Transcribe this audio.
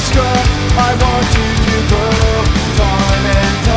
I want you to go far and